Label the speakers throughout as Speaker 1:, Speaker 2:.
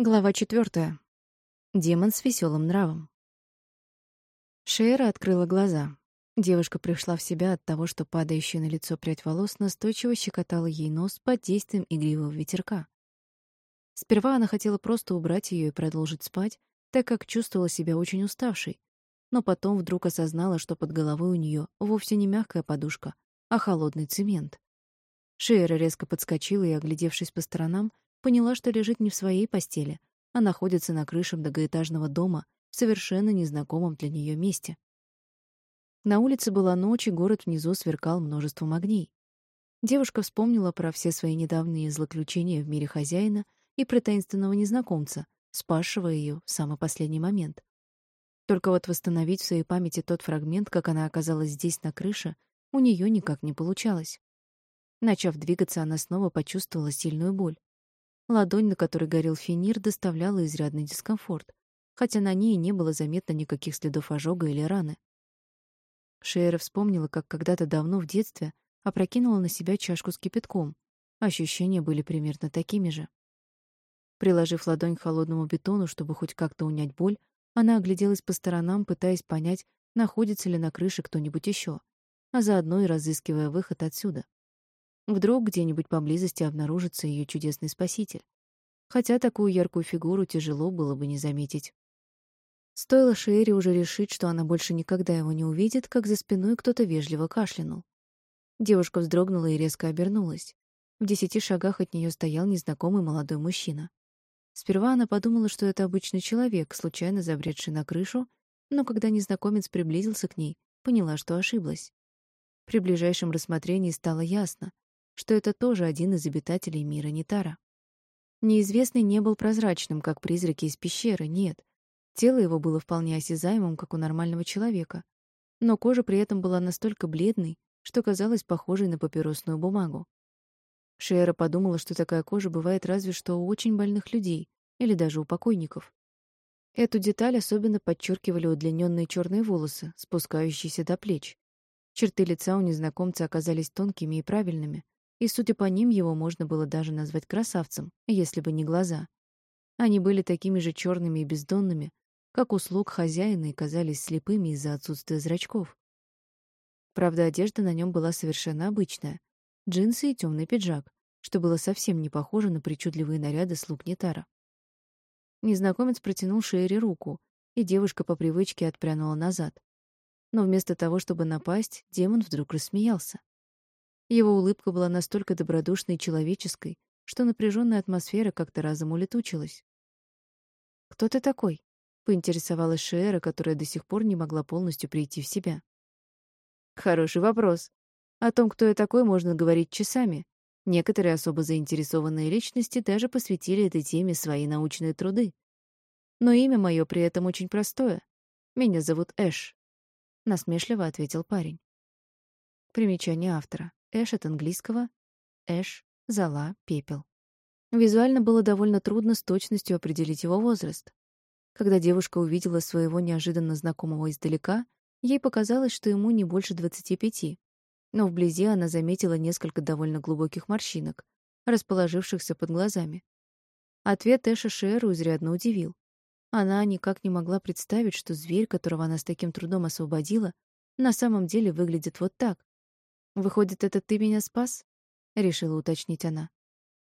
Speaker 1: Глава четвертая. Демон с веселым нравом. Шейра открыла глаза. Девушка пришла в себя от того, что падающая на лицо прядь волос настойчиво щекотала ей нос под действием игривого ветерка. Сперва она хотела просто убрать ее и продолжить спать, так как чувствовала себя очень уставшей, но потом вдруг осознала, что под головой у нее вовсе не мягкая подушка, а холодный цемент. Шейра резко подскочила и, оглядевшись по сторонам, поняла, что лежит не в своей постели, а находится на крыше многоэтажного дома в совершенно незнакомом для нее месте. На улице была ночь, и город внизу сверкал множеством огней. Девушка вспомнила про все свои недавние злоключения в мире хозяина и про таинственного незнакомца, спасшего ее в самый последний момент. Только вот восстановить в своей памяти тот фрагмент, как она оказалась здесь на крыше, у нее никак не получалось. Начав двигаться, она снова почувствовала сильную боль. Ладонь, на которой горел финир, доставляла изрядный дискомфорт, хотя на ней не было заметно никаких следов ожога или раны. Шейра вспомнила, как когда-то давно в детстве опрокинула на себя чашку с кипятком. Ощущения были примерно такими же. Приложив ладонь к холодному бетону, чтобы хоть как-то унять боль, она огляделась по сторонам, пытаясь понять, находится ли на крыше кто-нибудь еще, а заодно и разыскивая выход отсюда. Вдруг где-нибудь поблизости обнаружится ее чудесный спаситель. Хотя такую яркую фигуру тяжело было бы не заметить. Стоило Шерри уже решить, что она больше никогда его не увидит, как за спиной кто-то вежливо кашлянул. Девушка вздрогнула и резко обернулась. В десяти шагах от нее стоял незнакомый молодой мужчина. Сперва она подумала, что это обычный человек, случайно забредший на крышу, но когда незнакомец приблизился к ней, поняла, что ошиблась. При ближайшем рассмотрении стало ясно, что это тоже один из обитателей мира Нитара. Неизвестный не был прозрачным, как призраки из пещеры, нет. Тело его было вполне осязаемым, как у нормального человека, но кожа при этом была настолько бледной, что казалась похожей на папиросную бумагу. Шера подумала, что такая кожа бывает разве что у очень больных людей или даже у покойников. Эту деталь особенно подчеркивали удлиненные черные волосы, спускающиеся до плеч. Черты лица у незнакомца оказались тонкими и правильными, и, судя по ним, его можно было даже назвать красавцем, если бы не глаза. Они были такими же черными и бездонными, как у слуг хозяина и казались слепыми из-за отсутствия зрачков. Правда, одежда на нем была совершенно обычная — джинсы и темный пиджак, что было совсем не похоже на причудливые наряды слуг Нетара. Незнакомец протянул Шерри руку, и девушка по привычке отпрянула назад. Но вместо того, чтобы напасть, демон вдруг рассмеялся. Его улыбка была настолько добродушной и человеческой, что напряженная атмосфера как-то разом улетучилась. «Кто ты такой?» — поинтересовалась Шиэра, которая до сих пор не могла полностью прийти в себя. «Хороший вопрос. О том, кто я такой, можно говорить часами. Некоторые особо заинтересованные личности даже посвятили этой теме свои научные труды. Но имя мое при этом очень простое. Меня зовут Эш», — насмешливо ответил парень. Примечание автора. Эш от английского эш, зола, пепел. Визуально было довольно трудно с точностью определить его возраст. Когда девушка увидела своего неожиданно знакомого издалека, ей показалось, что ему не больше двадцати пяти, но вблизи она заметила несколько довольно глубоких морщинок, расположившихся под глазами. Ответ Эша Шеру изрядно удивил. Она никак не могла представить, что зверь, которого она с таким трудом освободила, на самом деле выглядит вот так, Выходит, это ты меня спас? решила уточнить она.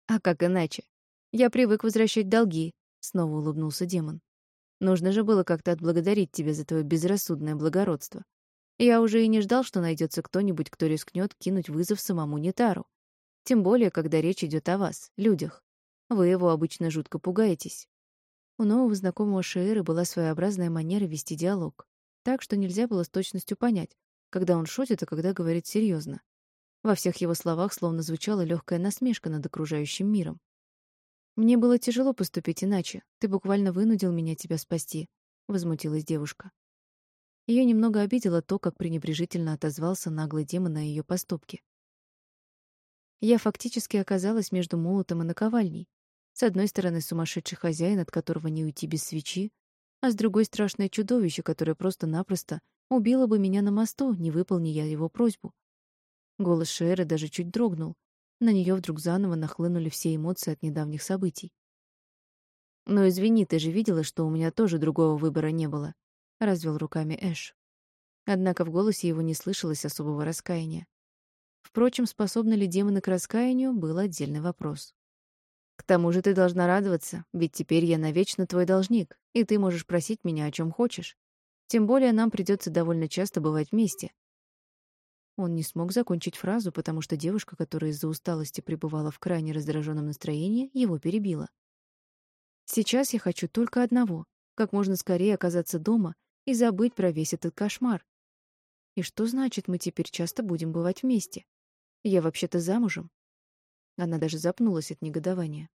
Speaker 1: А как иначе? Я привык возвращать долги, снова улыбнулся демон. Нужно же было как-то отблагодарить тебя за твое безрассудное благородство. Я уже и не ждал, что найдется кто-нибудь, кто рискнет кинуть вызов самому Нетару. Тем более, когда речь идет о вас, людях. Вы его обычно жутко пугаетесь. У нового знакомого Шеэры была своеобразная манера вести диалог, так что нельзя было с точностью понять, когда он шутит, а когда говорит серьезно. Во всех его словах словно звучала легкая насмешка над окружающим миром. Мне было тяжело поступить иначе. Ты буквально вынудил меня тебя спасти, возмутилась девушка. Ее немного обидело то, как пренебрежительно отозвался наглый демон на ее поступки. Я фактически оказалась между молотом и наковальней. С одной стороны сумасшедший хозяин, от которого не уйти без свечи, а с другой страшное чудовище, которое просто-напросто убила бы меня на мосту, не выполни я его просьбу. Голос Шеры даже чуть дрогнул. На нее вдруг заново нахлынули все эмоции от недавних событий. Но извини, ты же видела, что у меня тоже другого выбора не было, развел руками Эш. Однако в голосе его не слышалось особого раскаяния. Впрочем, способны ли демоны к раскаянию, был отдельный вопрос. К тому же ты должна радоваться, ведь теперь я навечно твой должник, и ты можешь просить меня о чем хочешь. Тем более нам придется довольно часто бывать вместе. Он не смог закончить фразу, потому что девушка, которая из-за усталости пребывала в крайне раздраженном настроении, его перебила. Сейчас я хочу только одного — как можно скорее оказаться дома и забыть про весь этот кошмар. И что значит, мы теперь часто будем бывать вместе? Я вообще-то замужем. Она даже запнулась от негодования.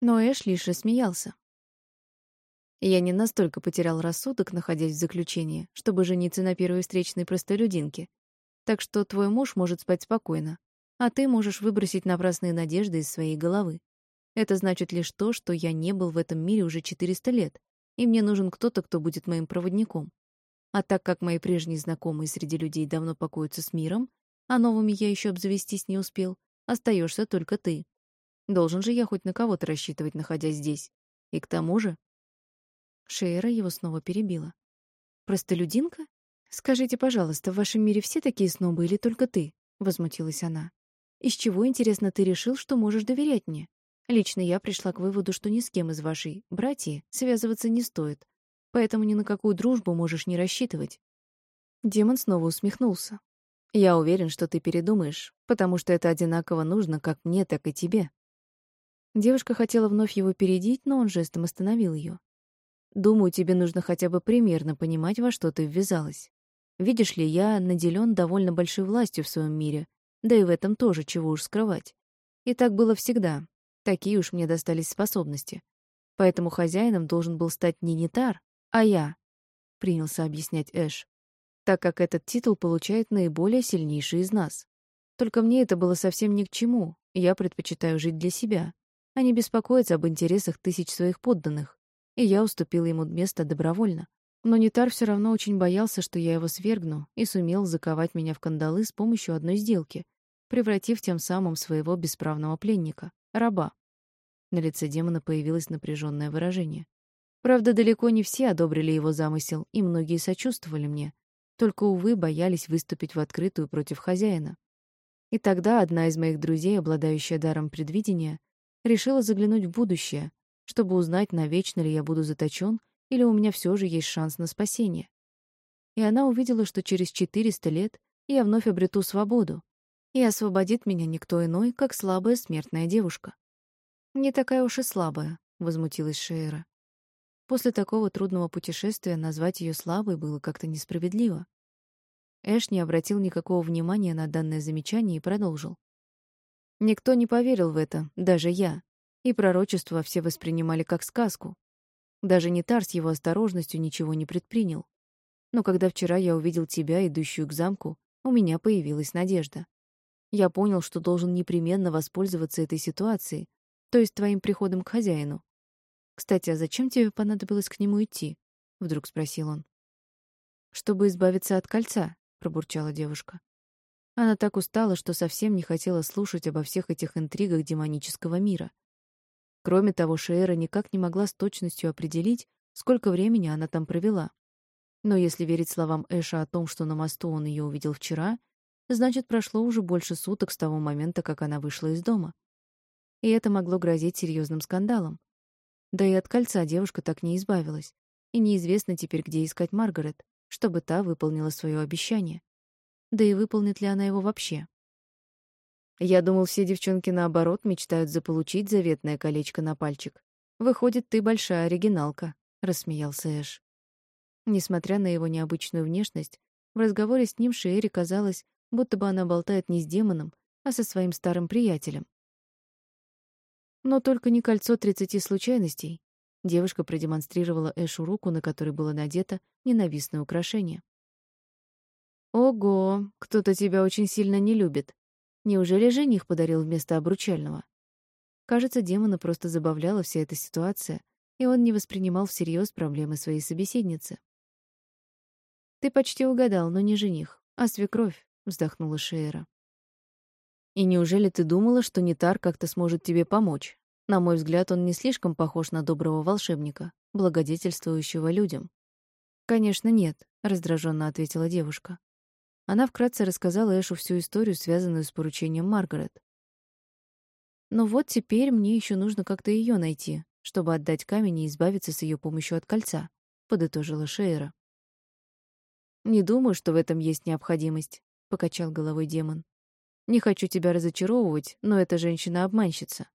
Speaker 1: Но Эш лишь рассмеялся. Я не настолько потерял рассудок, находясь в заключении, чтобы жениться на первой встречной простолюдинке. Так что твой муж может спать спокойно, а ты можешь выбросить напрасные надежды из своей головы. Это значит лишь то, что я не был в этом мире уже 400 лет, и мне нужен кто-то, кто будет моим проводником. А так как мои прежние знакомые среди людей давно покоятся с миром, а новыми я еще обзавестись не успел, остаешься только ты. Должен же я хоть на кого-то рассчитывать, находясь здесь. И к тому же... Шейра его снова перебила. «Простолюдинка? Скажите, пожалуйста, в вашем мире все такие снобы или только ты?» — возмутилась она. «Из чего, интересно, ты решил, что можешь доверять мне? Лично я пришла к выводу, что ни с кем из вашей братьи связываться не стоит, поэтому ни на какую дружбу можешь не рассчитывать». Демон снова усмехнулся. Я уверен, что ты передумаешь, потому что это одинаково нужно как мне, так и тебе. Девушка хотела вновь его передить, но он жестом остановил ее. Думаю, тебе нужно хотя бы примерно понимать, во что ты ввязалась. Видишь ли, я наделен довольно большой властью в своем мире, да и в этом тоже чего уж скрывать. И так было всегда. Такие уж мне достались способности. Поэтому хозяином должен был стать не Нитар, а я, принялся объяснять Эш так как этот титул получает наиболее сильнейший из нас. Только мне это было совсем ни к чему, я предпочитаю жить для себя, а не беспокоиться об интересах тысяч своих подданных, и я уступил ему место добровольно. Но Нитар все равно очень боялся, что я его свергну, и сумел заковать меня в кандалы с помощью одной сделки, превратив тем самым своего бесправного пленника, раба. На лице демона появилось напряженное выражение. Правда, далеко не все одобрили его замысел, и многие сочувствовали мне, только, увы, боялись выступить в открытую против хозяина. И тогда одна из моих друзей, обладающая даром предвидения, решила заглянуть в будущее, чтобы узнать, навечно ли я буду заточен или у меня все же есть шанс на спасение. И она увидела, что через 400 лет я вновь обрету свободу, и освободит меня никто иной, как слабая смертная девушка. «Не такая уж и слабая», — возмутилась Шейра. После такого трудного путешествия назвать ее слабой было как-то несправедливо. Эш не обратил никакого внимания на данное замечание и продолжил. Никто не поверил в это, даже я, и пророчество все воспринимали как сказку. Даже Нитар с его осторожностью ничего не предпринял. Но когда вчера я увидел тебя, идущую к замку, у меня появилась надежда. Я понял, что должен непременно воспользоваться этой ситуацией, то есть твоим приходом к хозяину, «Кстати, а зачем тебе понадобилось к нему идти?» — вдруг спросил он. «Чтобы избавиться от кольца», — пробурчала девушка. Она так устала, что совсем не хотела слушать обо всех этих интригах демонического мира. Кроме того, Шеера никак не могла с точностью определить, сколько времени она там провела. Но если верить словам Эша о том, что на мосту он ее увидел вчера, значит, прошло уже больше суток с того момента, как она вышла из дома. И это могло грозить серьезным скандалом. Да и от кольца девушка так не избавилась. И неизвестно теперь, где искать Маргарет, чтобы та выполнила свое обещание. Да и выполнит ли она его вообще? Я думал, все девчонки наоборот мечтают заполучить заветное колечко на пальчик. Выходит, ты большая оригиналка, рассмеялся Эш. Несмотря на его необычную внешность, в разговоре с ним Шиэри казалось, будто бы она болтает не с демоном, а со своим старым приятелем. Но только не кольцо тридцати случайностей. Девушка продемонстрировала Эшу руку, на которой было надето ненавистное украшение. «Ого, кто-то тебя очень сильно не любит. Неужели жених подарил вместо обручального?» Кажется, демона просто забавляла вся эта ситуация, и он не воспринимал всерьез проблемы своей собеседницы. «Ты почти угадал, но не жених, а свекровь», — вздохнула Шейра. И неужели ты думала, что Нитар как-то сможет тебе помочь? На мой взгляд, он не слишком похож на доброго волшебника, благодетельствующего людям. «Конечно, нет», — раздраженно ответила девушка. Она вкратце рассказала Эшу всю историю, связанную с поручением Маргарет. Но вот теперь мне еще нужно как-то ее найти, чтобы отдать камень и избавиться с ее помощью от кольца, подытожила Шейра. Не думаю, что в этом есть необходимость, покачал головой демон. Не хочу тебя разочаровывать, но эта женщина обманщица.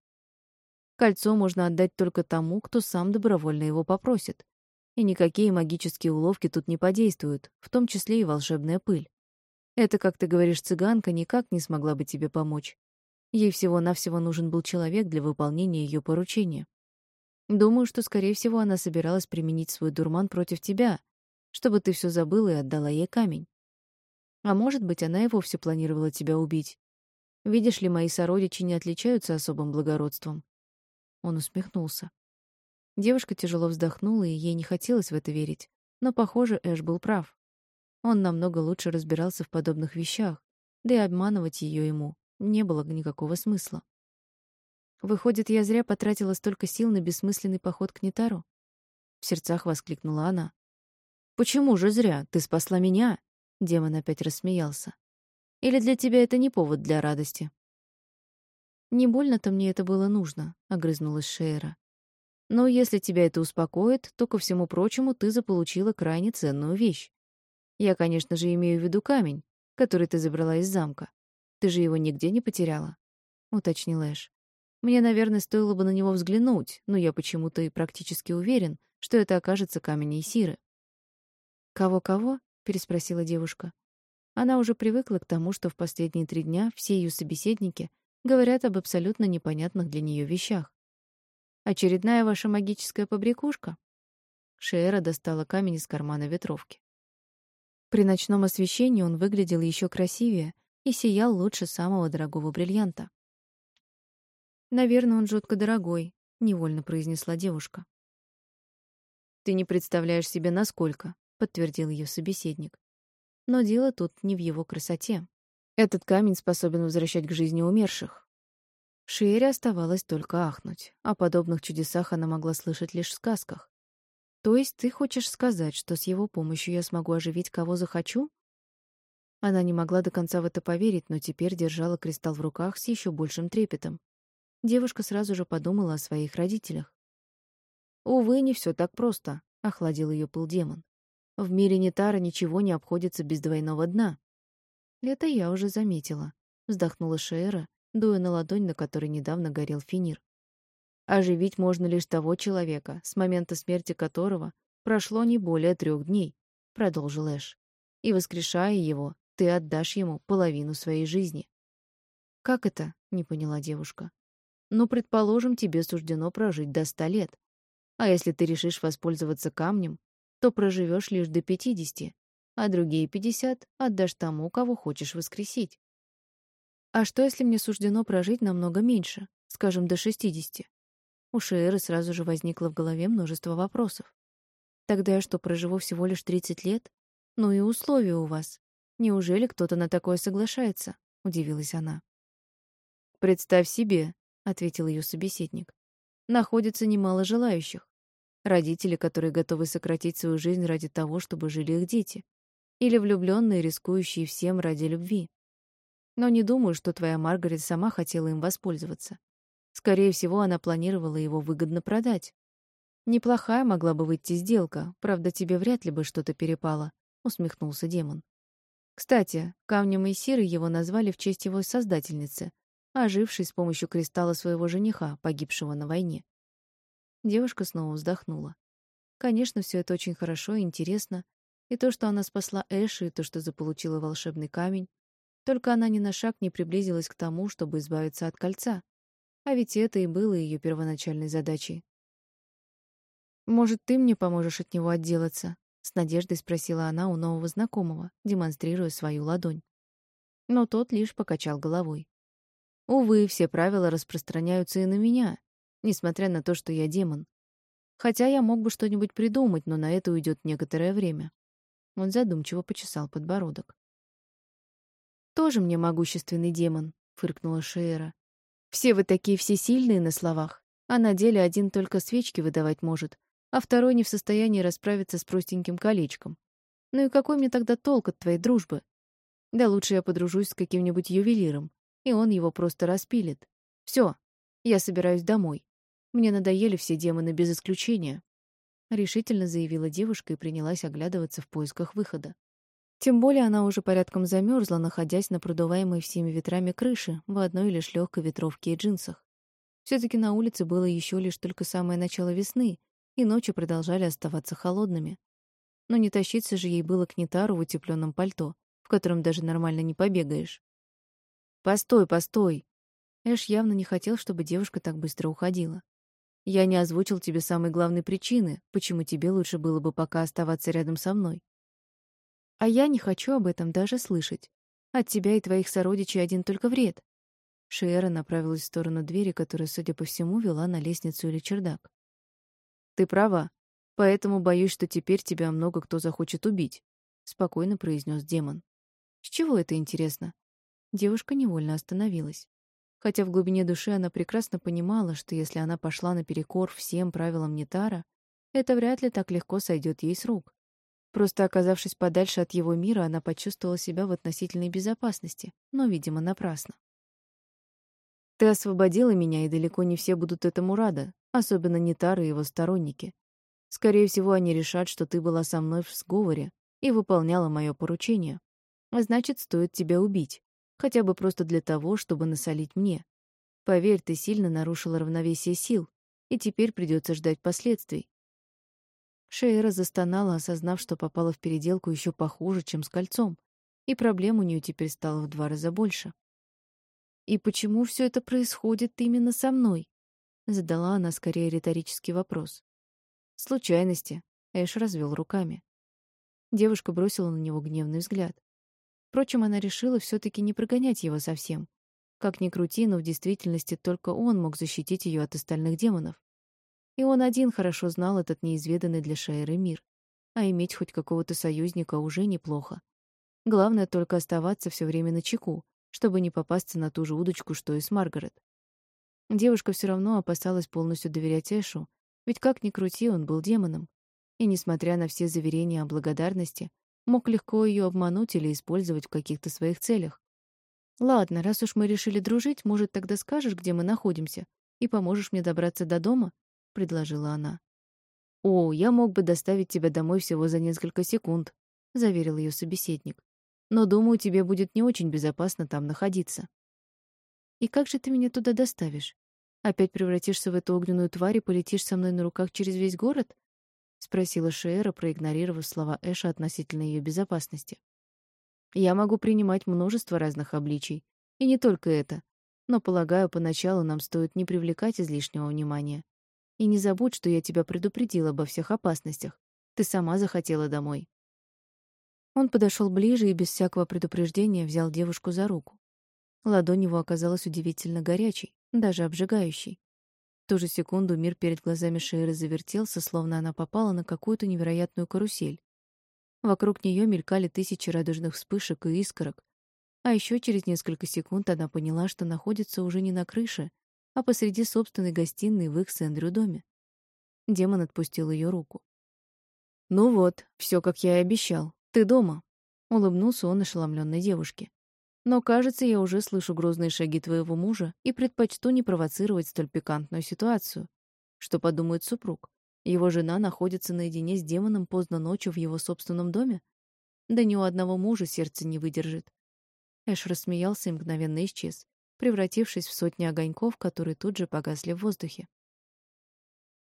Speaker 1: Кольцо можно отдать только тому, кто сам добровольно его попросит. И никакие магические уловки тут не подействуют, в том числе и волшебная пыль. Это, как ты говоришь, цыганка никак не смогла бы тебе помочь. Ей всего-навсего нужен был человек для выполнения ее поручения. Думаю, что, скорее всего, она собиралась применить свой дурман против тебя, чтобы ты все забыла и отдала ей камень. А может быть, она и вовсе планировала тебя убить. Видишь ли, мои сородичи не отличаются особым благородством. Он усмехнулся. Девушка тяжело вздохнула, и ей не хотелось в это верить. Но, похоже, Эш был прав. Он намного лучше разбирался в подобных вещах, да и обманывать ее ему не было никакого смысла. Выходит, я зря потратила столько сил на бессмысленный поход к Нитару? В сердцах воскликнула она. Почему же зря? Ты спасла меня. Демон опять рассмеялся. Или для тебя это не повод для радости? «Не больно-то мне это было нужно», — огрызнулась Шейра. «Но если тебя это успокоит, то, ко всему прочему, ты заполучила крайне ценную вещь. Я, конечно же, имею в виду камень, который ты забрала из замка. Ты же его нигде не потеряла?» — уточнил Эш. «Мне, наверное, стоило бы на него взглянуть, но я почему-то и практически уверен, что это окажется камень Исиры». «Кого-кого?» — переспросила девушка. Она уже привыкла к тому, что в последние три дня все ее собеседники говорят об абсолютно непонятных для нее вещах. «Очередная ваша магическая побрякушка?» Шеера достала камень из кармана ветровки. При ночном освещении он выглядел еще красивее и сиял лучше самого дорогого бриллианта. «Наверное, он жутко дорогой», — невольно произнесла девушка. «Ты не представляешь себе, насколько», — подтвердил ее собеседник. «Но дело тут не в его красоте. Этот камень способен возвращать к жизни умерших. Шиэре оставалось только ахнуть. О подобных чудесах она могла слышать лишь в сказках. То есть ты хочешь сказать, что с его помощью я смогу оживить кого захочу? Она не могла до конца в это поверить, но теперь держала кристалл в руках с еще большим трепетом. Девушка сразу же подумала о своих родителях. Увы, не все так просто, охладил ее пыл демон. В мире Нетара ничего не обходится без двойного дна. «Это я уже заметила», — вздохнула Шеера, дуя на ладонь, на которой недавно горел финир. «Оживить можно лишь того человека, с момента смерти которого прошло не более трех дней», — продолжил Эш. «И, воскрешая его, ты отдашь ему половину своей жизни». «Как это?» — не поняла девушка. «Ну, предположим, тебе суждено прожить до ста лет. А если ты решишь воспользоваться камнем, то проживешь лишь до пятидесяти, а другие пятьдесят отдашь тому, кого хочешь воскресить. А что, если мне суждено прожить намного меньше, скажем, до шестидесяти? У Шиэры сразу же возникло в голове множество вопросов. Тогда я что, проживу всего лишь тридцать лет? Ну и условия у вас. Неужели кто-то на такое соглашается? Удивилась она. Представь себе, ответил ее собеседник. Находится немало желающих. Родители, которые готовы сократить свою жизнь ради того, чтобы жили их дети или влюбленные, рискующие всем ради любви. Но не думаю, что твоя Маргарет сама хотела им воспользоваться. Скорее всего, она планировала его выгодно продать. Неплохая могла бы выйти сделка, правда, тебе вряд ли бы что-то перепало, усмехнулся демон. Кстати, камнем Исиры его назвали в честь его создательницы, ожившей с помощью кристалла своего жениха, погибшего на войне. Девушка снова вздохнула. Конечно, все это очень хорошо и интересно, и то, что она спасла Эши, и то, что заполучила волшебный камень. Только она ни на шаг не приблизилась к тому, чтобы избавиться от кольца. А ведь это и было ее первоначальной задачей. «Может, ты мне поможешь от него отделаться?» — с надеждой спросила она у нового знакомого, демонстрируя свою ладонь. Но тот лишь покачал головой. «Увы, все правила распространяются и на меня, несмотря на то, что я демон. Хотя я мог бы что-нибудь придумать, но на это уйдет некоторое время. Он задумчиво почесал подбородок. «Тоже мне могущественный демон», — фыркнула Шеера. «Все вы такие всесильные на словах, а на деле один только свечки выдавать может, а второй не в состоянии расправиться с простеньким колечком. Ну и какой мне тогда толк от твоей дружбы? Да лучше я подружусь с каким-нибудь ювелиром, и он его просто распилит. Все, я собираюсь домой. Мне надоели все демоны без исключения. Решительно заявила девушка и принялась оглядываться в поисках выхода. Тем более она уже порядком замерзла, находясь на продуваемой всеми ветрами крыше в одной лишь легкой ветровке и джинсах. все таки на улице было еще лишь только самое начало весны, и ночи продолжали оставаться холодными. Но не тащиться же ей было к Нитару в утепленном пальто, в котором даже нормально не побегаешь. «Постой, постой!» Эш явно не хотел, чтобы девушка так быстро уходила. «Я не озвучил тебе самой главной причины, почему тебе лучше было бы пока оставаться рядом со мной. А я не хочу об этом даже слышать. От тебя и твоих сородичей один только вред». Шиэра направилась в сторону двери, которая, судя по всему, вела на лестницу или чердак. Ты права. Поэтому боюсь, что теперь тебя много кто захочет убить, спокойно произнес демон. С чего это интересно? Девушка невольно остановилась. Хотя в глубине души она прекрасно понимала, что если она пошла наперекор всем правилам Нитара, это вряд ли так легко сойдет ей с рук. Просто оказавшись подальше от его мира, она почувствовала себя в относительной безопасности, но, видимо, напрасно. Ты освободила меня, и далеко не все будут этому рады, особенно Нитар и его сторонники. Скорее всего, они решат, что ты была со мной в сговоре и выполняла мое поручение. А значит, стоит тебя убить, хотя бы просто для того, чтобы насолить мне. Поверь, ты сильно нарушила равновесие сил, и теперь придется ждать последствий. Шейра застонала, осознав, что попала в переделку еще похуже, чем с кольцом, и проблем у нее теперь стало в два раза больше. И почему все это происходит именно со мной? Задала она скорее риторический вопрос. Случайности. Эш развел руками. Девушка бросила на него гневный взгляд. Впрочем, она решила все таки не прогонять его совсем. Как ни крути, но в действительности только он мог защитить ее от остальных демонов. И он один хорошо знал этот неизведанный для Шаэры мир. А иметь хоть какого-то союзника уже неплохо. Главное только оставаться все время на чеку, чтобы не попасться на ту же удочку, что и с Маргарет. Девушка все равно опасалась полностью доверять Эшу, ведь как ни крути, он был демоном. И, несмотря на все заверения о благодарности, мог легко ее обмануть или использовать в каких-то своих целях. «Ладно, раз уж мы решили дружить, может, тогда скажешь, где мы находимся, и поможешь мне добраться до дома?» — предложила она. «О, я мог бы доставить тебя домой всего за несколько секунд», — заверил ее собеседник. «Но, думаю, тебе будет не очень безопасно там находиться». «И как же ты меня туда доставишь? Опять превратишься в эту огненную тварь и полетишь со мной на руках через весь город?» — спросила Шиэра, проигнорировав слова Эша относительно ее безопасности. «Я могу принимать множество разных обличий, и не только это, но, полагаю, поначалу нам стоит не привлекать излишнего внимания. И не забудь, что я тебя предупредил обо всех опасностях. Ты сама захотела домой». Он подошел ближе и без всякого предупреждения взял девушку за руку. Ладонь его оказалась удивительно горячей, даже обжигающей. В ту же секунду мир перед глазами Шейры завертелся, словно она попала на какую-то невероятную карусель. Вокруг нее мелькали тысячи радужных вспышек и искорок. А еще через несколько секунд она поняла, что находится уже не на крыше, а посреди собственной гостиной в их с доме. Демон отпустил ее руку. «Ну вот, все как я и обещал. Ты дома», — улыбнулся он ошеломленной девушке. Но, кажется, я уже слышу грозные шаги твоего мужа и предпочту не провоцировать столь пикантную ситуацию. Что подумает супруг? Его жена находится наедине с демоном поздно ночью в его собственном доме? Да ни у одного мужа сердце не выдержит. Эш рассмеялся и мгновенно исчез, превратившись в сотни огоньков, которые тут же погасли в воздухе.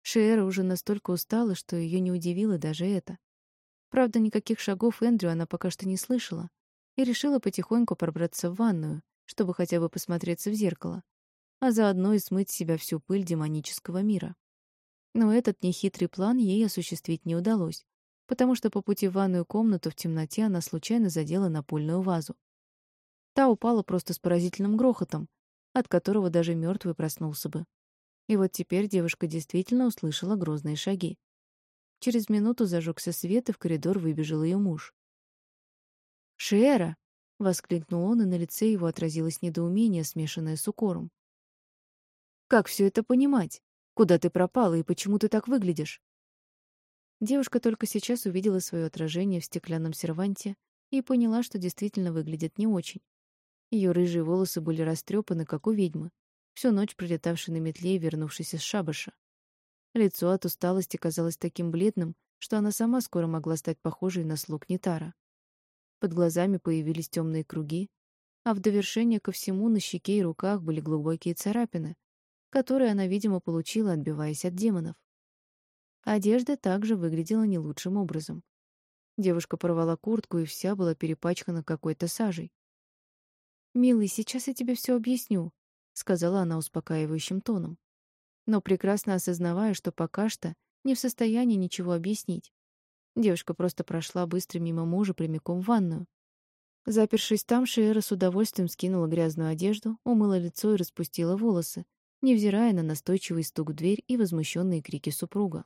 Speaker 1: Шиэра уже настолько устала, что ее не удивило даже это. Правда, никаких шагов Эндрю она пока что не слышала, и решила потихоньку пробраться в ванную, чтобы хотя бы посмотреться в зеркало, а заодно и смыть с себя всю пыль демонического мира. Но этот нехитрый план ей осуществить не удалось, потому что по пути в ванную комнату в темноте она случайно задела напольную вазу. Та упала просто с поразительным грохотом, от которого даже мертвый проснулся бы. И вот теперь девушка действительно услышала грозные шаги. Через минуту зажегся свет, и в коридор выбежал ее муж. «Шера!» — воскликнул он, и на лице его отразилось недоумение, смешанное с укором. «Как все это понимать? Куда ты пропала и почему ты так выглядишь?» Девушка только сейчас увидела свое отражение в стеклянном серванте и поняла, что действительно выглядит не очень. Ее рыжие волосы были растрепаны, как у ведьмы, всю ночь пролетавшей на метле и вернувшейся с шабаша. Лицо от усталости казалось таким бледным, что она сама скоро могла стать похожей на слуг Нитара. Под глазами появились темные круги, а в довершение ко всему на щеке и руках были глубокие царапины, которые она, видимо, получила, отбиваясь от демонов. Одежда также выглядела не лучшим образом. Девушка порвала куртку и вся была перепачкана какой-то сажей. «Милый, сейчас я тебе все объясню», — сказала она успокаивающим тоном. Но прекрасно осознавая, что пока что не в состоянии ничего объяснить. Девушка просто прошла быстро мимо мужа прямиком в ванную. Запершись там, Шиэра с удовольствием скинула грязную одежду, умыла лицо и распустила волосы, невзирая на настойчивый стук в дверь и возмущенные крики супруга.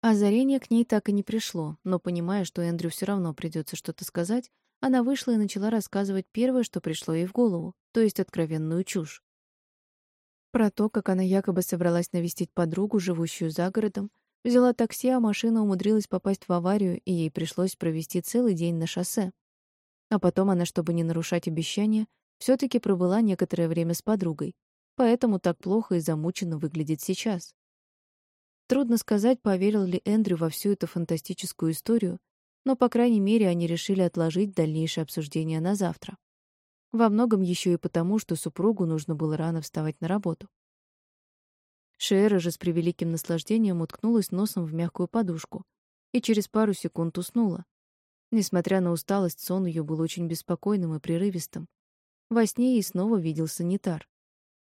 Speaker 1: Озарение к ней так и не пришло, но, понимая, что Эндрю все равно придется что-то сказать, она вышла и начала рассказывать первое, что пришло ей в голову, то есть откровенную чушь. Про то, как она якобы собралась навестить подругу, живущую за городом, взяла такси, а машина умудрилась попасть в аварию, и ей пришлось провести целый день на шоссе. А потом она, чтобы не нарушать обещания, все таки пробыла некоторое время с подругой, поэтому так плохо и замученно выглядит сейчас. Трудно сказать, поверил ли Эндрю во всю эту фантастическую историю, но, по крайней мере, они решили отложить дальнейшее обсуждение на завтра. Во многом еще и потому, что супругу нужно было рано вставать на работу. Шиэра же с превеликим наслаждением уткнулась носом в мягкую подушку и через пару секунд уснула. Несмотря на усталость, сон ее был очень беспокойным и прерывистым. Во сне ей снова видел санитар.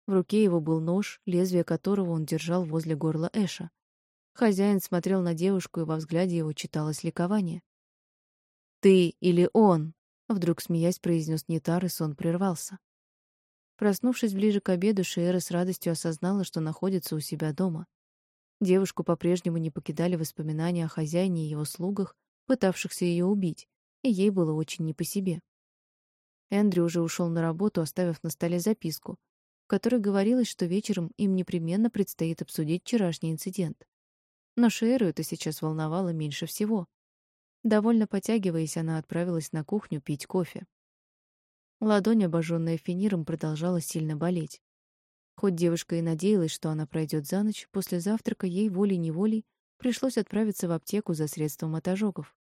Speaker 1: В руке его был нож, лезвие которого он держал возле горла Эша. Хозяин смотрел на девушку, и во взгляде его читалось ликование. «Ты или он?» — вдруг смеясь произнес Нитар, и сон прервался. Проснувшись ближе к обеду, Шиэра с радостью осознала, что находится у себя дома. Девушку по-прежнему не покидали воспоминания о хозяине и его слугах, пытавшихся ее убить, и ей было очень не по себе. Эндрю уже ушел на работу, оставив на столе записку, в которой говорилось, что вечером им непременно предстоит обсудить вчерашний инцидент. Но Шеру это сейчас волновало меньше всего. Довольно потягиваясь, она отправилась на кухню пить кофе. Ладонь, обожженная фениром, продолжала сильно болеть. Хоть девушка и надеялась, что она пройдет за ночь, после завтрака ей волей-неволей пришлось отправиться в аптеку за средством от ожогов.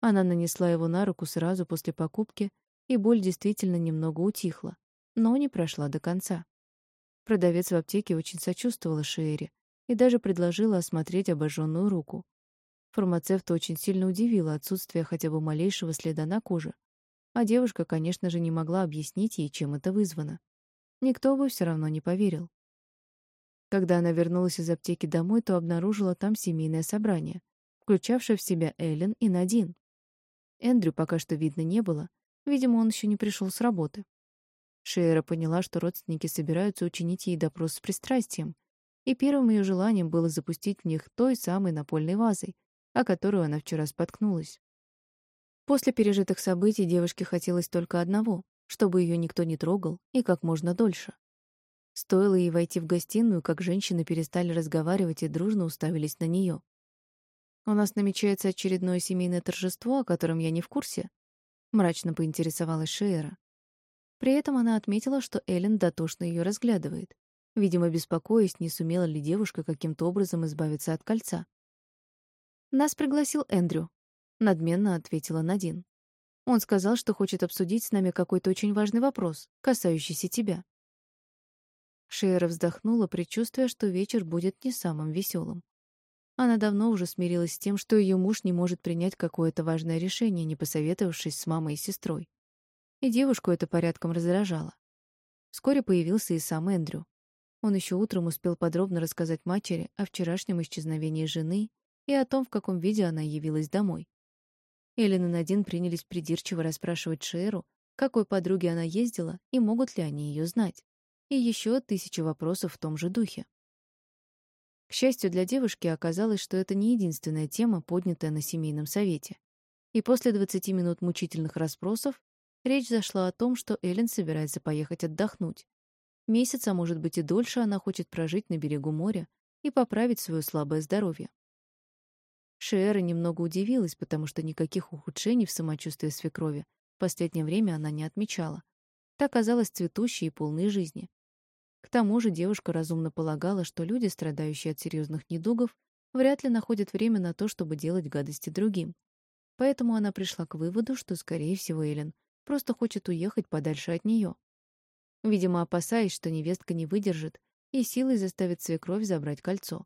Speaker 1: Она нанесла его на руку сразу после покупки, и боль действительно немного утихла, но не прошла до конца. Продавец в аптеке очень сочувствовала Шеере, и даже предложила осмотреть обожженную руку. Фармацевта очень сильно удивило отсутствие хотя бы малейшего следа на коже. А девушка, конечно же, не могла объяснить ей, чем это вызвано. Никто бы все равно не поверил. Когда она вернулась из аптеки домой, то обнаружила там семейное собрание, включавшее в себя Эллен и Надин. Эндрю пока что видно не было, видимо, он еще не пришел с работы. Шейра поняла, что родственники собираются учинить ей допрос с пристрастием, и первым ее желанием было запустить в них той самой напольной вазой, о которую она вчера споткнулась. После пережитых событий девушке хотелось только одного — чтобы ее никто не трогал и как можно дольше. Стоило ей войти в гостиную, как женщины перестали разговаривать и дружно уставились на нее. «У нас намечается очередное семейное торжество, о котором я не в курсе», — мрачно поинтересовалась Шеера. При этом она отметила, что Эллен дотошно ее разглядывает. Видимо, беспокоясь, не сумела ли девушка каким-то образом избавиться от кольца. «Нас пригласил Эндрю», — надменно ответила Надин. «Он сказал, что хочет обсудить с нами какой-то очень важный вопрос, касающийся тебя». Шейра вздохнула, предчувствуя, что вечер будет не самым веселым. Она давно уже смирилась с тем, что ее муж не может принять какое-то важное решение, не посоветовавшись с мамой и сестрой. И девушку это порядком раздражало. Вскоре появился и сам Эндрю. Он еще утром успел подробно рассказать матери о вчерашнем исчезновении жены и о том, в каком виде она явилась домой. Эллен и Надин принялись придирчиво расспрашивать Шеру, какой подруге она ездила и могут ли они ее знать. И еще тысячи вопросов в том же духе. К счастью для девушки оказалось, что это не единственная тема, поднятая на семейном совете. И после 20 минут мучительных расспросов речь зашла о том, что Эллен собирается поехать отдохнуть, Месяц, а может быть и дольше, она хочет прожить на берегу моря, и поправить свое слабое здоровье. Шиэра немного удивилась, потому что никаких ухудшений в самочувствии свекрови в последнее время она не отмечала. Та казалась цветущей и полной жизни. К тому же девушка разумно полагала, что люди, страдающие от серьезных недугов, вряд ли находят время на то, чтобы делать гадости другим. Поэтому она пришла к выводу, что, скорее всего, Эллен просто хочет уехать подальше от нее. Видимо, опасаясь, что невестка не выдержит и силой заставит свекровь забрать кольцо.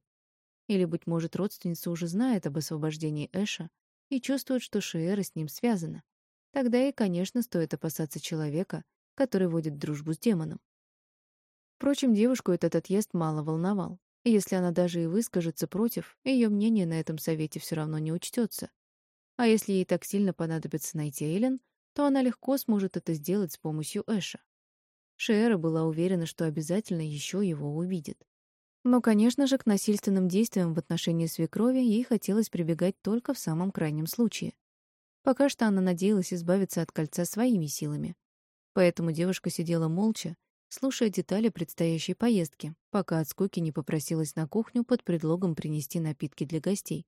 Speaker 1: Или, быть может, родственница уже знает об освобождении Эша и чувствует, что Шиэра с ним связана. Тогда и, конечно, стоит опасаться человека, который водит дружбу с демоном. Впрочем, девушку этот отъезд мало волновал. И если она даже и выскажется против, ее мнение на этом совете все равно не учтется. А если ей так сильно понадобится найти Эйлен, то она легко сможет это сделать с помощью Эша. Шиэра была уверена, что обязательно еще его увидит. Но, конечно же, к насильственным действиям в отношении свекрови ей хотелось прибегать только в самом крайнем случае. Пока что она надеялась избавиться от кольца своими силами. Поэтому девушка сидела молча, слушая детали предстоящей поездки, пока от скуки не попросилась на кухню под предлогом принести напитки для гостей.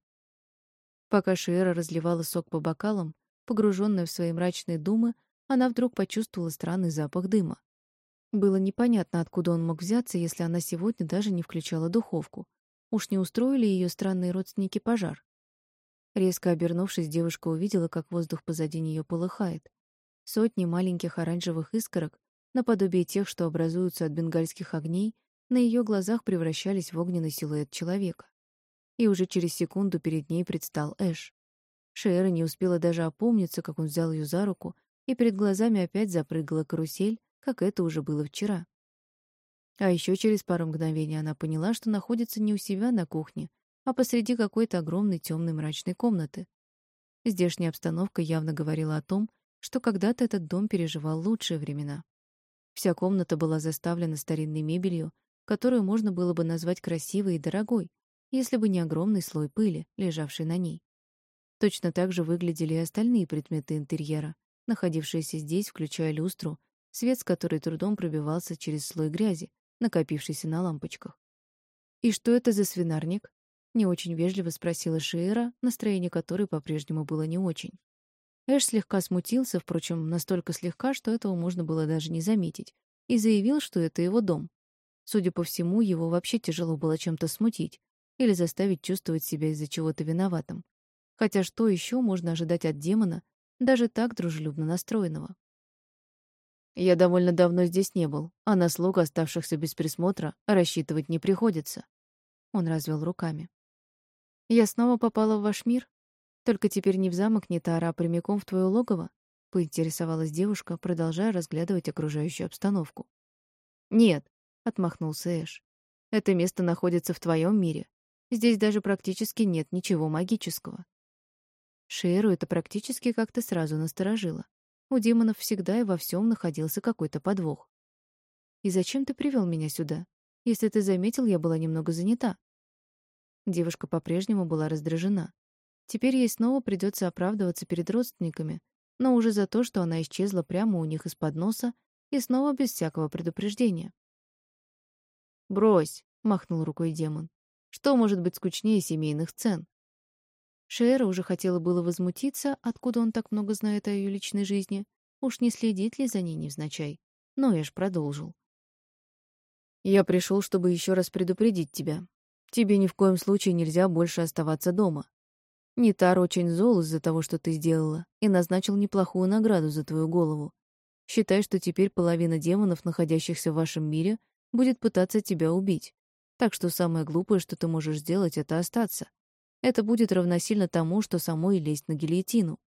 Speaker 1: Пока Шиэра разливала сок по бокалам, погруженная в свои мрачные думы, она вдруг почувствовала странный запах дыма. Было непонятно, откуда он мог взяться, если она сегодня даже не включала духовку. Уж не устроили ее странные родственники пожар. Резко обернувшись, девушка увидела, как воздух позади нее полыхает. Сотни маленьких оранжевых искорок, наподобие тех, что образуются от бенгальских огней, на ее глазах превращались в огненный силуэт человека и уже через секунду перед ней предстал Эш. Шиэра не успела даже опомниться, как он взял ее за руку, и перед глазами опять запрыгала карусель, как это уже было вчера. А еще через пару мгновений она поняла, что находится не у себя на кухне, а посреди какой-то огромной темной мрачной комнаты. Здешняя обстановка явно говорила о том, что когда-то этот дом переживал лучшие времена. Вся комната была заставлена старинной мебелью, которую можно было бы назвать красивой и дорогой, если бы не огромный слой пыли, лежавший на ней. Точно так же выглядели и остальные предметы интерьера, находившиеся здесь, включая люстру, свет с которой трудом пробивался через слой грязи, накопившийся на лампочках. «И что это за свинарник?» — не очень вежливо спросила Шиэра, настроение которой по-прежнему было не очень. Эш слегка смутился, впрочем, настолько слегка, что этого можно было даже не заметить, и заявил, что это его дом. Судя по всему, его вообще тяжело было чем-то смутить, или заставить чувствовать себя из-за чего-то виноватым. Хотя что еще можно ожидать от демона, даже так дружелюбно настроенного? Я довольно давно здесь не был, а на слуг, оставшихся без присмотра, рассчитывать не приходится. Он развел руками. Я снова попала в ваш мир? Только теперь не в замок Нитара, а прямиком в твое логово? Поинтересовалась девушка, продолжая разглядывать окружающую обстановку. Нет, отмахнулся Эш. Это место находится в твоем мире, Здесь даже практически нет ничего магического. Шеру это практически как-то сразу насторожило. У демонов всегда и во всем находился какой-то подвох. «И зачем ты привел меня сюда? Если ты заметил, я была немного занята». Девушка по-прежнему была раздражена. Теперь ей снова придется оправдываться перед родственниками, но уже за то, что она исчезла прямо у них из-под носа и снова без всякого предупреждения. «Брось!» — махнул рукой демон. Что может быть скучнее семейных сцен? Шера уже хотела было возмутиться, откуда он так много знает о ее личной жизни. Уж не следит ли за ней невзначай? Но Эш продолжил. «Я пришел, чтобы еще раз предупредить тебя. Тебе ни в коем случае нельзя больше оставаться дома. Нитар очень зол из-за того, что ты сделала, и назначил неплохую награду за твою голову. Считай, что теперь половина демонов, находящихся в вашем мире, будет пытаться тебя убить. Так что самое глупое, что ты можешь сделать, это остаться. Это будет равносильно тому, что самой лезть на гильотину.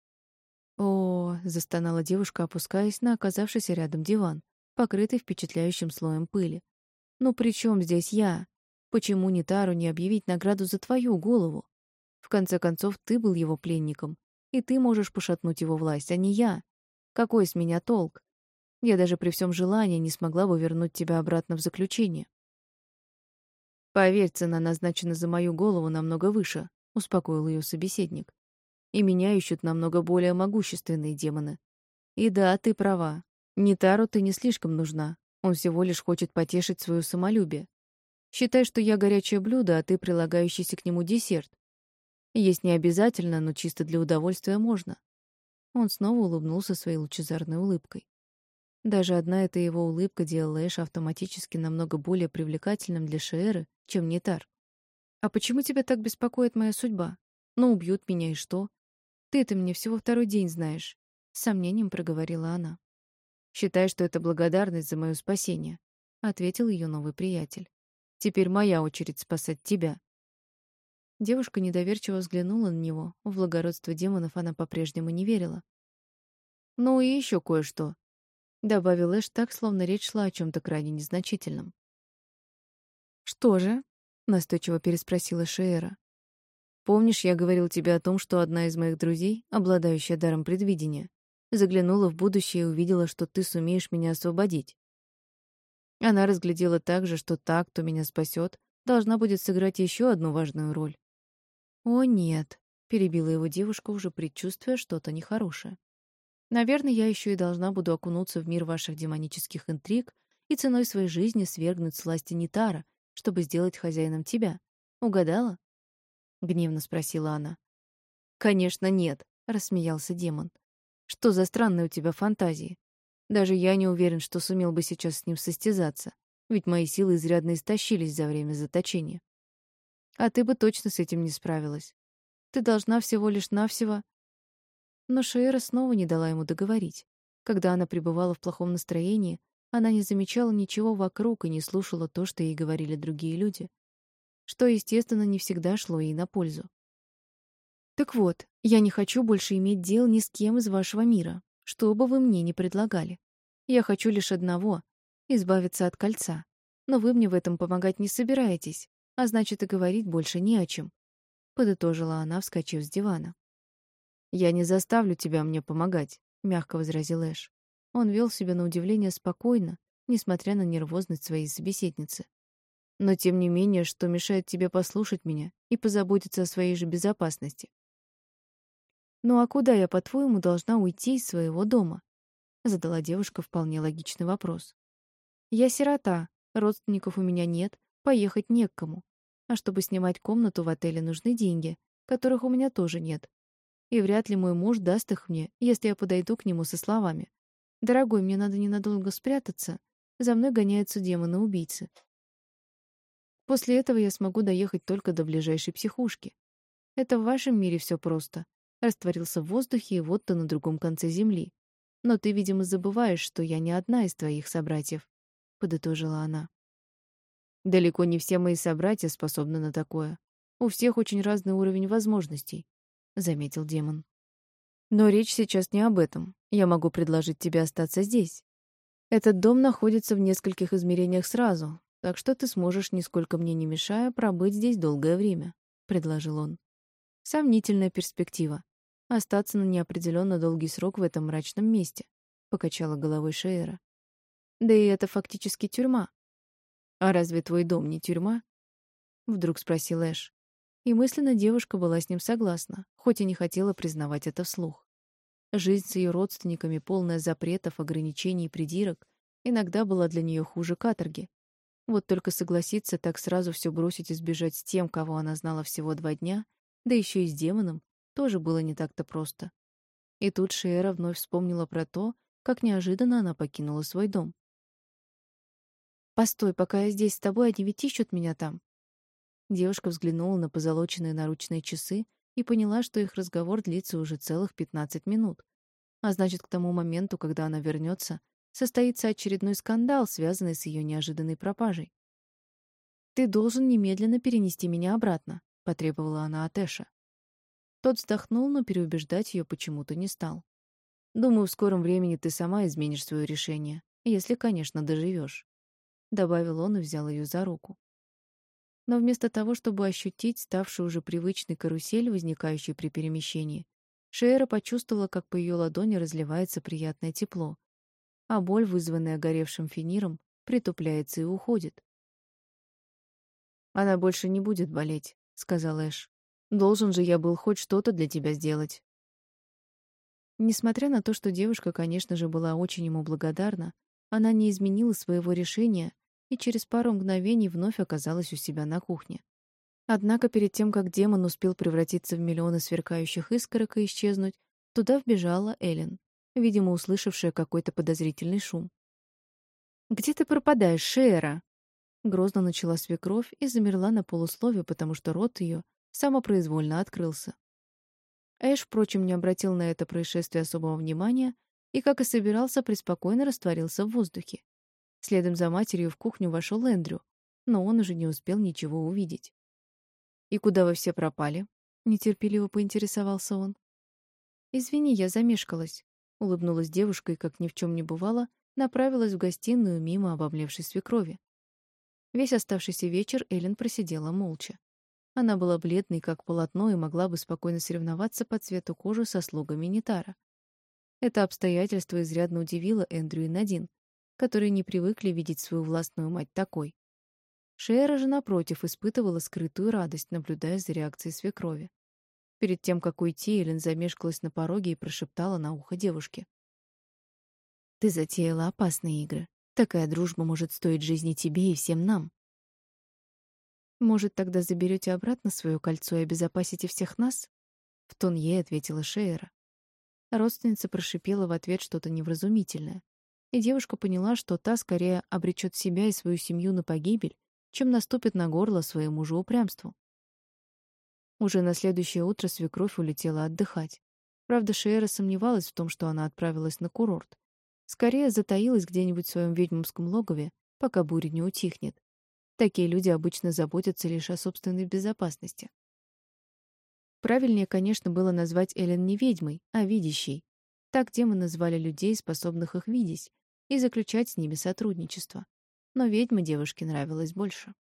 Speaker 1: О, застонала девушка, опускаясь на оказавшийся рядом диван, покрытый впечатляющим слоем пыли. Ну при чем здесь я? Почему не Тару не объявить награду за твою голову? В конце концов, ты был его пленником, и ты можешь пошатнуть его власть, а не я. Какой с меня толк? Я даже при всем желании не смогла бы вернуть тебя обратно в заключение. Поверь, цена назначена за мою голову намного выше, успокоил ее собеседник. И меня ищут намного более могущественные демоны. И да, ты права. Нитару ты не слишком нужна. Он всего лишь хочет потешить свое самолюбие. Считай, что я горячее блюдо, а ты прилагающийся к нему десерт. Есть не обязательно, но чисто для удовольствия можно. Он снова улыбнулся своей лучезарной улыбкой. Даже одна эта его улыбка делала Эша автоматически намного более привлекательным для Шеэры, чем Нитар. «А почему тебя так беспокоит моя судьба? Ну, убьют меня, и что? ты это мне всего второй день знаешь», — с сомнением проговорила она. «Считай, что это благодарность за мое спасение», — ответил ее новый приятель. «Теперь моя очередь спасать тебя». Девушка недоверчиво взглянула на него. В благородство демонов она по-прежнему не верила. «Ну и еще кое-что», — добавил Эш так, словно речь шла о чем то крайне незначительном. «Что же?» — настойчиво переспросила Шеера. «Помнишь, я говорил тебе о том, что одна из моих друзей, обладающая даром предвидения, заглянула в будущее и увидела, что ты сумеешь меня освободить?» Она разглядела также, что та, кто меня спасет, должна будет сыграть еще одну важную роль. «О, нет», — перебила его девушка, уже предчувствуя что-то нехорошее. «Наверное, я еще и должна буду окунуться в мир ваших демонических интриг и ценой своей жизни свергнуть с власти Нитара, чтобы сделать хозяином тебя. Угадала?» — гневно спросила она. «Конечно, нет», — рассмеялся демон. «Что за странные у тебя фантазии? Даже я не уверен, что сумел бы сейчас с ним состязаться, ведь мои силы изрядно истощились за время заточения. А ты бы точно с этим не справилась. Ты должна всего лишь навсего... Но Шейра снова не дала ему договорить. Когда она пребывала в плохом настроении, она не замечала ничего вокруг и не слушала то, что ей говорили другие люди, что, естественно, не всегда шло ей на пользу. Так вот, я не хочу больше иметь дел ни с кем из вашего мира, что бы вы мне ни предлагали. Я хочу лишь одного — избавиться от кольца. Но вы мне в этом помогать не собираетесь, а значит, и говорить больше не о чем. Подытожила она, вскочив с дивана. «Я не заставлю тебя мне помогать», — мягко возразил Эш. Он вел себя на удивление спокойно, несмотря на нервозность своей собеседницы. «Но тем не менее, что мешает тебе послушать меня и позаботиться о своей же безопасности?» «Ну а куда я, по-твоему, должна уйти из своего дома?» — задала девушка вполне логичный вопрос. «Я сирота, родственников у меня нет, Поехать не к кому. А чтобы снимать комнату в отеле, нужны деньги, которых у меня тоже нет. И вряд ли мой муж даст их мне, если я подойду к нему со словами. «Дорогой, мне надо ненадолго спрятаться. За мной гоняются демоны-убийцы». После этого я смогу доехать только до ближайшей психушки. Это в вашем мире все просто. Растворился в воздухе, и вот ты на другом конце земли. Но ты, видимо, забываешь, что я не одна из твоих собратьев», — подытожила она. Далеко не все мои собратья способны на такое. У всех очень разный уровень возможностей, заметил демон. Но речь сейчас не об этом. Я могу предложить тебе остаться здесь. Этот дом находится в нескольких измерениях сразу, так что ты сможешь, нисколько мне не мешая, пробыть здесь долгое время, предложил он. Сомнительная перспектива. Остаться на неопределенно долгий срок в этом мрачном месте, покачала головой Шеера. Да и это фактически тюрьма. «А разве твой дом не тюрьма?» — вдруг спросил Эш. И мысленно девушка была с ним согласна, хоть и не хотела признавать это вслух. Жизнь с ее родственниками, полная запретов, ограничений и придирок, иногда была для нее хуже каторги. Вот только согласиться так сразу все бросить и сбежать с тем, кого она знала всего два дня, да еще и с демоном, тоже было не так-то просто. И тут Шиэра вновь вспомнила про то, как неожиданно она покинула свой дом. Постой, пока я здесь с тобой, они ведь ищут меня там. Девушка взглянула на позолоченные наручные часы и поняла, что их разговор длится уже целых 15 минут. А значит, к тому моменту, когда она вернется, состоится очередной скандал, связанный с ее неожиданной пропажей. «Ты должен немедленно перенести меня обратно», — потребовала она от Эша. Тот вздохнул, но переубеждать ее почему-то не стал. «Думаю, в скором времени ты сама изменишь свое решение, если, конечно, доживешь добавил он и взял ее за руку. Но вместо того, чтобы ощутить ставшую уже привычной карусель, возникающую при перемещении, Шейра почувствовала, как по ее ладони разливается приятное тепло, а боль, вызванная горевшим финиром, притупляется и уходит. «Она больше не будет болеть», — сказал Эш. «Должен же я был хоть что-то для тебя сделать». Несмотря на то, что девушка, конечно же, была очень ему благодарна, она не изменила своего решения и через пару мгновений вновь оказалась у себя на кухне. Однако перед тем, как демон успел превратиться в миллионы сверкающих искорок и исчезнуть, туда вбежала Элен, видимо, услышавшая какой-то подозрительный шум. «Где ты пропадаешь, Шера?» Грозно начала свекровь и замерла на полуслове, потому что рот ее самопроизвольно открылся. Эш, впрочем, не обратил на это происшествие особого внимания и, как и собирался, преспокойно растворился в воздухе. Следом за матерью в кухню вошел Эндрю, но он уже не успел ничего увидеть. «И куда вы все пропали?» — нетерпеливо поинтересовался он. «Извини, я замешкалась», — улыбнулась девушка и, как ни в чем не бывало, направилась в гостиную мимо обомлевшей свекрови. Весь оставшийся вечер Эллен просидела молча. Она была бледной, как полотно, и могла бы спокойно соревноваться по цвету кожи со слугами Нитара. Это обстоятельство изрядно удивило Эндрю и Надин, которые не привыкли видеть свою властную мать такой. Шера же, напротив, испытывала скрытую радость, наблюдая за реакцией свекрови. Перед тем, как уйти, Эллен замешкалась на пороге и прошептала на ухо девушке. «Ты затеяла опасные игры. Такая дружба может стоить жизни тебе и всем нам». «Может, тогда заберете обратно свое кольцо и обезопасите всех нас?» В тон ей ответила Шейра. Родственница прошипела в ответ что-то невразумительное, и девушка поняла, что та скорее обречет себя и свою семью на погибель, чем наступит на горло своему же упрямству. Уже на следующее утро свекровь улетела отдыхать. Правда, Шиэра сомневалась в том, что она отправилась на курорт. Скорее затаилась где-нибудь в своем ведьмовском логове, пока буря не утихнет. Такие люди обычно заботятся лишь о собственной безопасности. Правильнее, конечно, было назвать Элен не ведьмой, а видящей. Так демоны называли людей, способных их видеть, и заключать с ними сотрудничество но ведьма девушке нравилась больше.